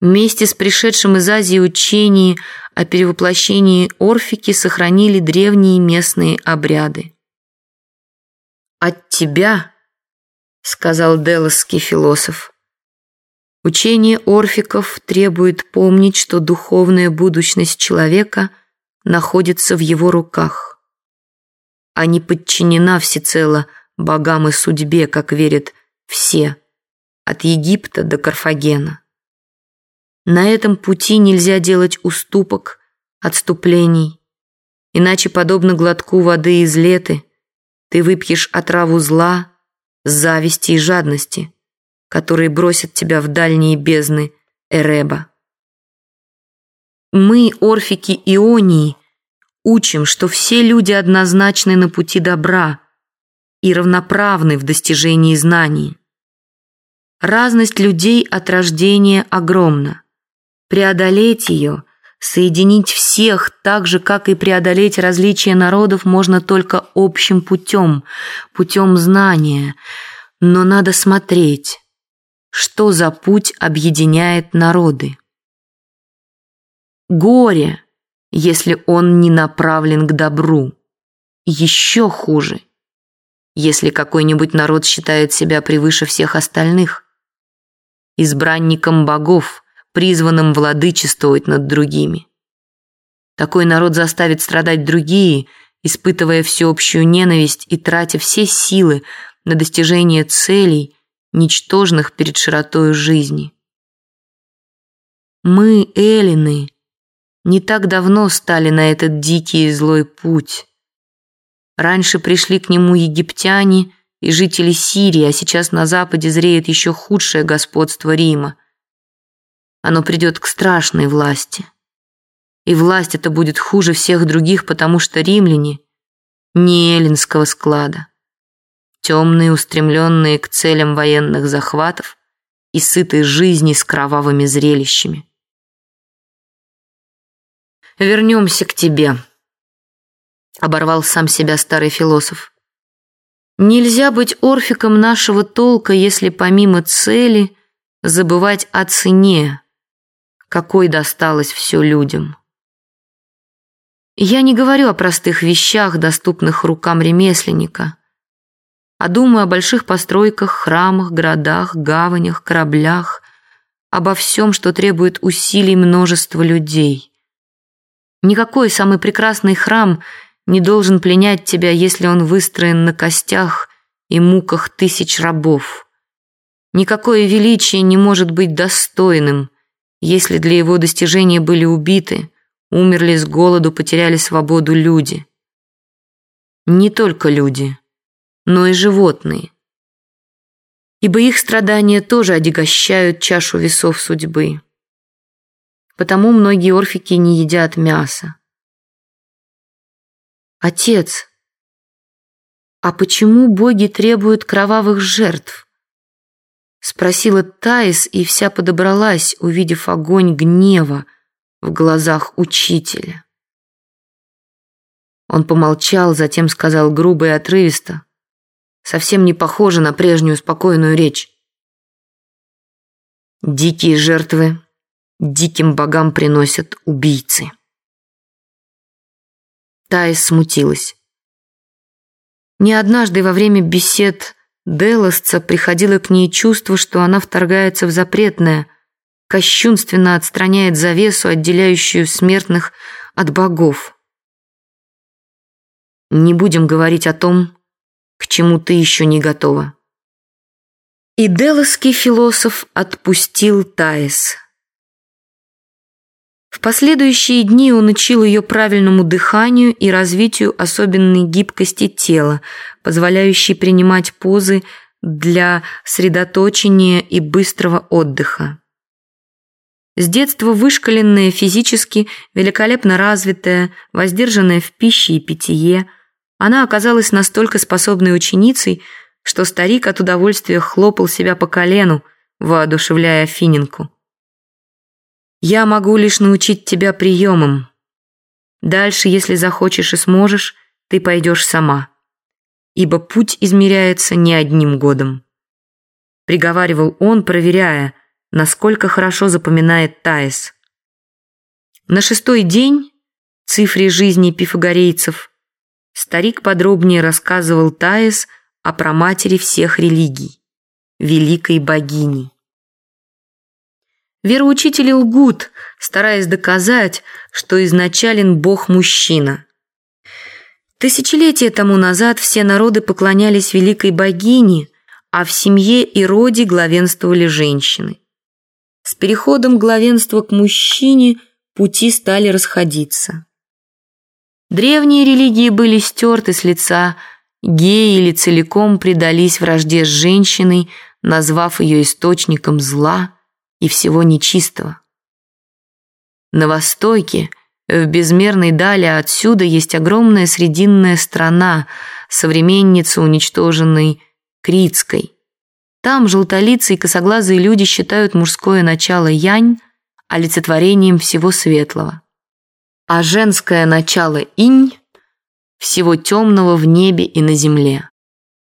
Вместе с пришедшим из Азии учением о перевоплощении Орфики сохранили древние местные обряды. «От тебя», — сказал делосский философ, учение Орфиков требует помнить, что духовная будущность человека находится в его руках, а не подчинена всецело богам и судьбе, как верят все, от Египта до Карфагена. На этом пути нельзя делать уступок, отступлений. Иначе, подобно глотку воды из леты, ты выпьешь отраву зла, зависти и жадности, которые бросят тебя в дальние бездны Эреба. Мы, орфики Ионии, учим, что все люди однозначны на пути добра и равноправны в достижении знаний. Разность людей от рождения огромна преодолеть ее, соединить всех так же, как и преодолеть различия народов можно только общим путем, путем знания. Но надо смотреть, что за путь объединяет народы. Горе, если он не направлен к добру. Еще хуже, если какой-нибудь народ считает себя превыше всех остальных, избранником богов – призванным владычествовать над другими. Такой народ заставит страдать другие, испытывая всеобщую ненависть и тратя все силы на достижение целей, ничтожных перед широтою жизни. Мы, эллины, не так давно стали на этот дикий и злой путь. Раньше пришли к нему египтяне и жители Сирии, а сейчас на западе зреет еще худшее господство Рима – оно придет к страшной власти. И власть эта будет хуже всех других, потому что римляне не эллинского склада. Темные, устремленные к целям военных захватов и сытые жизни с кровавыми зрелищами. «Вернемся к тебе», — оборвал сам себя старый философ. «Нельзя быть орфиком нашего толка, если помимо цели забывать о цене, какой досталось все людям. Я не говорю о простых вещах, доступных рукам ремесленника, а думаю о больших постройках, храмах, городах, гаванях, кораблях, обо всем, что требует усилий множества людей. Никакой самый прекрасный храм не должен пленять тебя, если он выстроен на костях и муках тысяч рабов. Никакое величие не может быть достойным – если для его достижения были убиты, умерли с голоду, потеряли свободу люди. Не только люди, но и животные. Ибо их страдания тоже отягощают чашу весов судьбы. Потому многие орфики не едят мяса. Отец, а почему боги требуют кровавых жертв? Спросила Таис и вся подобралась, увидев огонь гнева в глазах учителя. Он помолчал, затем сказал грубо и отрывисто, совсем не похоже на прежнюю спокойную речь. Дикие жертвы диким богам приносят убийцы. Таис смутилась. Не однажды во время бесед Делосца приходило к ней чувство, что она вторгается в запретное, кощунственно отстраняет завесу, отделяющую смертных от богов. Не будем говорить о том, к чему ты еще не готова. И делосский философ отпустил Таис. В последующие дни он учил ее правильному дыханию и развитию особенной гибкости тела, позволяющей принимать позы для средоточения и быстрого отдыха. С детства вышкаленная физически, великолепно развитая, воздержанная в пище и питье, она оказалась настолько способной ученицей, что старик от удовольствия хлопал себя по колену, воодушевляя Фининку. Я могу лишь научить тебя приемам. Дальше, если захочешь и сможешь, ты пойдешь сама. Ибо путь измеряется не одним годом. Приговаривал он, проверяя, насколько хорошо запоминает Таис. На шестой день, цифре жизни пифагорейцев, старик подробнее рассказывал Таис о праматери всех религий, великой богини. Вероучители лгут, стараясь доказать, что изначален бог-мужчина. Тысячелетия тому назад все народы поклонялись великой богине, а в семье и роде главенствовали женщины. С переходом главенства к мужчине пути стали расходиться. Древние религии были стерты с лица, геи или целиком предались вражде с женщиной, назвав ее источником зла и всего нечистого. На востоке, в безмерной дали отсюда, есть огромная срединная страна, современница уничтоженной Критской. Там желтолицые и косоглазые люди считают мужское начало янь олицетворением всего светлого, а женское начало инь всего темного в небе и на земле.